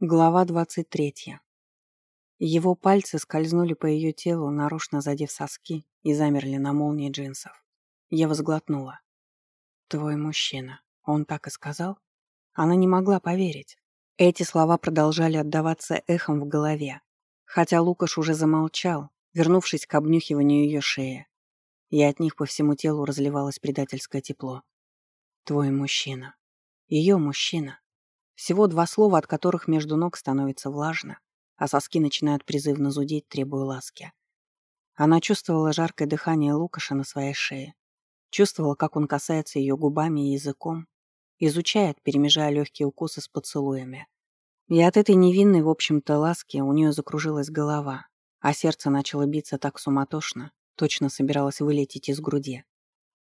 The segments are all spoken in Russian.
Глава 23. Его пальцы скользнули по ее телу, нарочно задев соски, и замерли на молнии джинсов. Я возглотнула. «Твой мужчина». Он так и сказал? Она не могла поверить. Эти слова продолжали отдаваться эхом в голове, хотя Лукаш уже замолчал, вернувшись к обнюхиванию ее шеи. И от них по всему телу разливалось предательское тепло. «Твой мужчина». Ее мужчина. Всего два слова, от которых между ног становится влажно, а соски начинают призывно зудеть, требуя ласки. Она чувствовала жаркое дыхание Лукаша на своей шее. Чувствовала, как он касается ее губами и языком, изучает, перемежая легкие укусы с поцелуями. И от этой невинной, в общем-то, ласки у нее закружилась голова, а сердце начало биться так суматошно, точно собиралось вылететь из груди.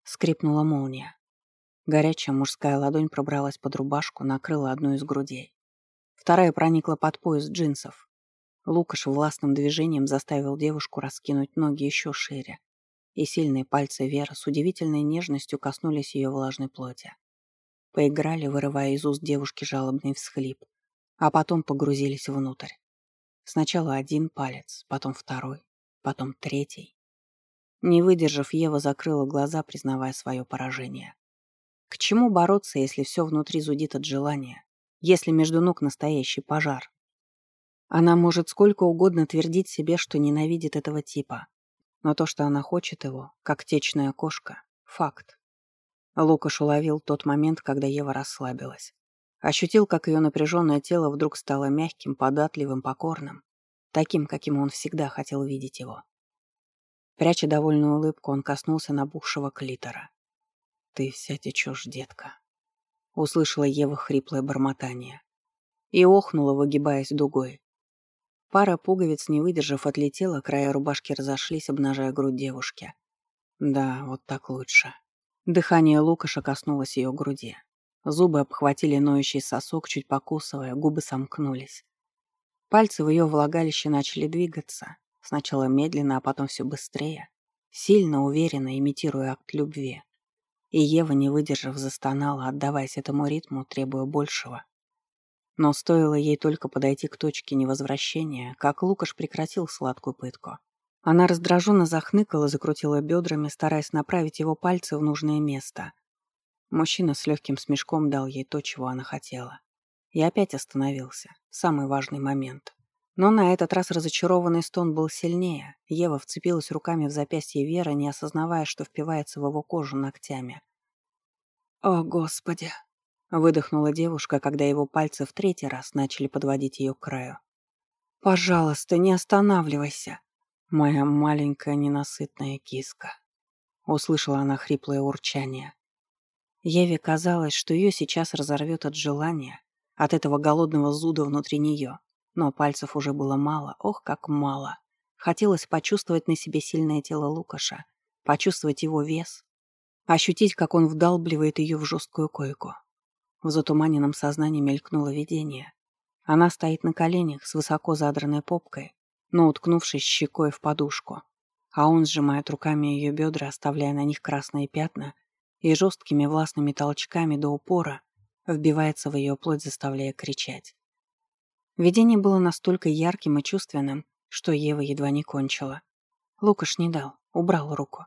Скрипнула молния. Горячая мужская ладонь пробралась под рубашку, накрыла одну из грудей. Вторая проникла под пояс джинсов. Лукаш властным движением заставил девушку раскинуть ноги еще шире, и сильные пальцы Веры с удивительной нежностью коснулись ее влажной плоти. Поиграли, вырывая из уст девушки жалобный всхлип, а потом погрузились внутрь. Сначала один палец, потом второй, потом третий. Не выдержав, Ева закрыла глаза, признавая свое поражение. К чему бороться, если все внутри зудит от желания? Если между ног настоящий пожар? Она может сколько угодно твердить себе, что ненавидит этого типа. Но то, что она хочет его, как течная кошка, — факт. Лукаш уловил тот момент, когда Ева расслабилась. Ощутил, как ее напряженное тело вдруг стало мягким, податливым, покорным, таким, каким он всегда хотел видеть его. Пряча довольную улыбку, он коснулся набухшего клитора. «Ты вся течешь, детка», — услышала Ева хриплое бормотание. И охнула, выгибаясь дугой. Пара пуговиц, не выдержав, отлетела, края рубашки разошлись, обнажая грудь девушки. Да, вот так лучше. Дыхание Лукаша коснулось ее груди. Зубы обхватили ноющий сосок, чуть покусывая, губы сомкнулись. Пальцы в ее влагалище начали двигаться, сначала медленно, а потом все быстрее, сильно, уверенно, имитируя акт любви. И Ева, не выдержав, застонала, отдаваясь этому ритму, требуя большего. Но стоило ей только подойти к точке невозвращения, как Лукаш прекратил сладкую пытку. Она раздраженно захныкала, закрутила бедрами, стараясь направить его пальцы в нужное место. Мужчина с легким смешком дал ей то, чего она хотела. И опять остановился. Самый важный момент. Но на этот раз разочарованный стон был сильнее. Ева вцепилась руками в запястье Веры, не осознавая, что впивается в его кожу ногтями. «О, Господи!» — выдохнула девушка, когда его пальцы в третий раз начали подводить ее к краю. «Пожалуйста, не останавливайся!» «Моя маленькая ненасытная киска!» — услышала она хриплое урчание. Еве казалось, что ее сейчас разорвет от желания, от этого голодного зуда внутри нее. Но пальцев уже было мало, ох, как мало. Хотелось почувствовать на себе сильное тело Лукаша, почувствовать его вес, ощутить, как он вдалбливает ее в жесткую койку. В затуманенном сознании мелькнуло видение. Она стоит на коленях с высоко задранной попкой, но уткнувшись щекой в подушку, а он сжимает руками ее бедра, оставляя на них красные пятна, и жесткими властными толчками до упора вбивается в ее плоть, заставляя кричать. Видение было настолько ярким и чувственным, что Ева едва не кончила. Лукаш не дал, убрал руку.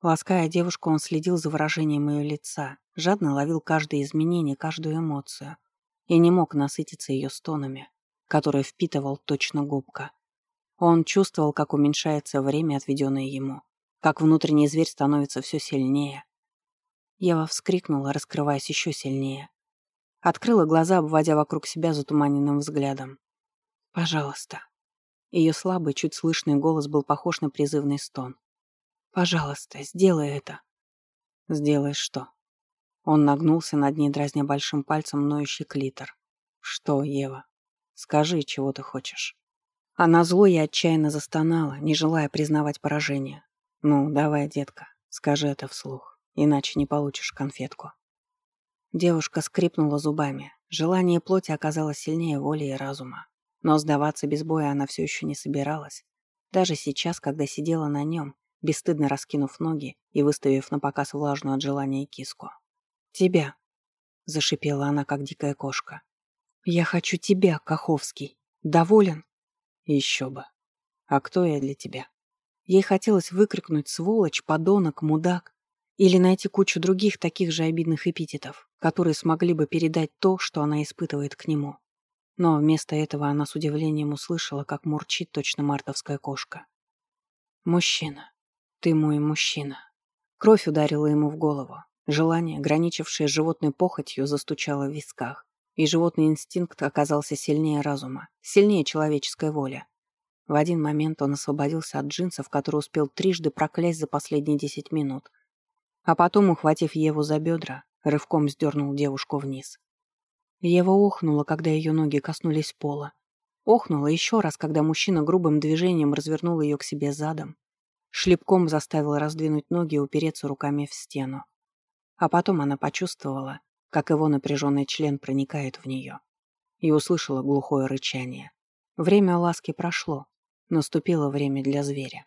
Лаская девушку, он следил за выражением ее лица, жадно ловил каждое изменение, каждую эмоцию и не мог насытиться ее стонами, которые впитывал точно губка. Он чувствовал, как уменьшается время, отведенное ему, как внутренний зверь становится все сильнее. Ева вскрикнула, раскрываясь еще сильнее. Открыла глаза, обводя вокруг себя затуманенным взглядом. «Пожалуйста». Ее слабый, чуть слышный голос был похож на призывный стон. «Пожалуйста, сделай это». «Сделай что?» Он нагнулся над ней, дразня большим пальцем ноющий клитор. «Что, Ева? Скажи, чего ты хочешь». Она зло и отчаянно застонала, не желая признавать поражение. «Ну, давай, детка, скажи это вслух, иначе не получишь конфетку». Девушка скрипнула зубами. Желание плоти оказалось сильнее воли и разума. Но сдаваться без боя она все еще не собиралась. Даже сейчас, когда сидела на нем, бесстыдно раскинув ноги и выставив на показ влажную от желания киску. «Тебя!» — зашипела она, как дикая кошка. «Я хочу тебя, Каховский. Доволен?» «Еще бы. А кто я для тебя?» Ей хотелось выкрикнуть «сволочь», «подонок», «мудак» или найти кучу других таких же обидных эпитетов, которые смогли бы передать то, что она испытывает к нему. Но вместо этого она с удивлением услышала, как мурчит точно мартовская кошка. «Мужчина. Ты мой мужчина». Кровь ударила ему в голову. Желание, граничившее с животной похотью, застучало в висках. И животный инстинкт оказался сильнее разума, сильнее человеческой воли. В один момент он освободился от джинсов, которые успел трижды проклясть за последние десять минут. А потом, ухватив Еву за бедра, рывком сдернул девушку вниз. Ева охнула, когда ее ноги коснулись пола. Охнула еще раз, когда мужчина грубым движением развернул ее к себе задом. Шлепком заставил раздвинуть ноги и упереться руками в стену. А потом она почувствовала, как его напряженный член проникает в нее. И услышала глухое рычание. Время ласки прошло. Наступило время для зверя.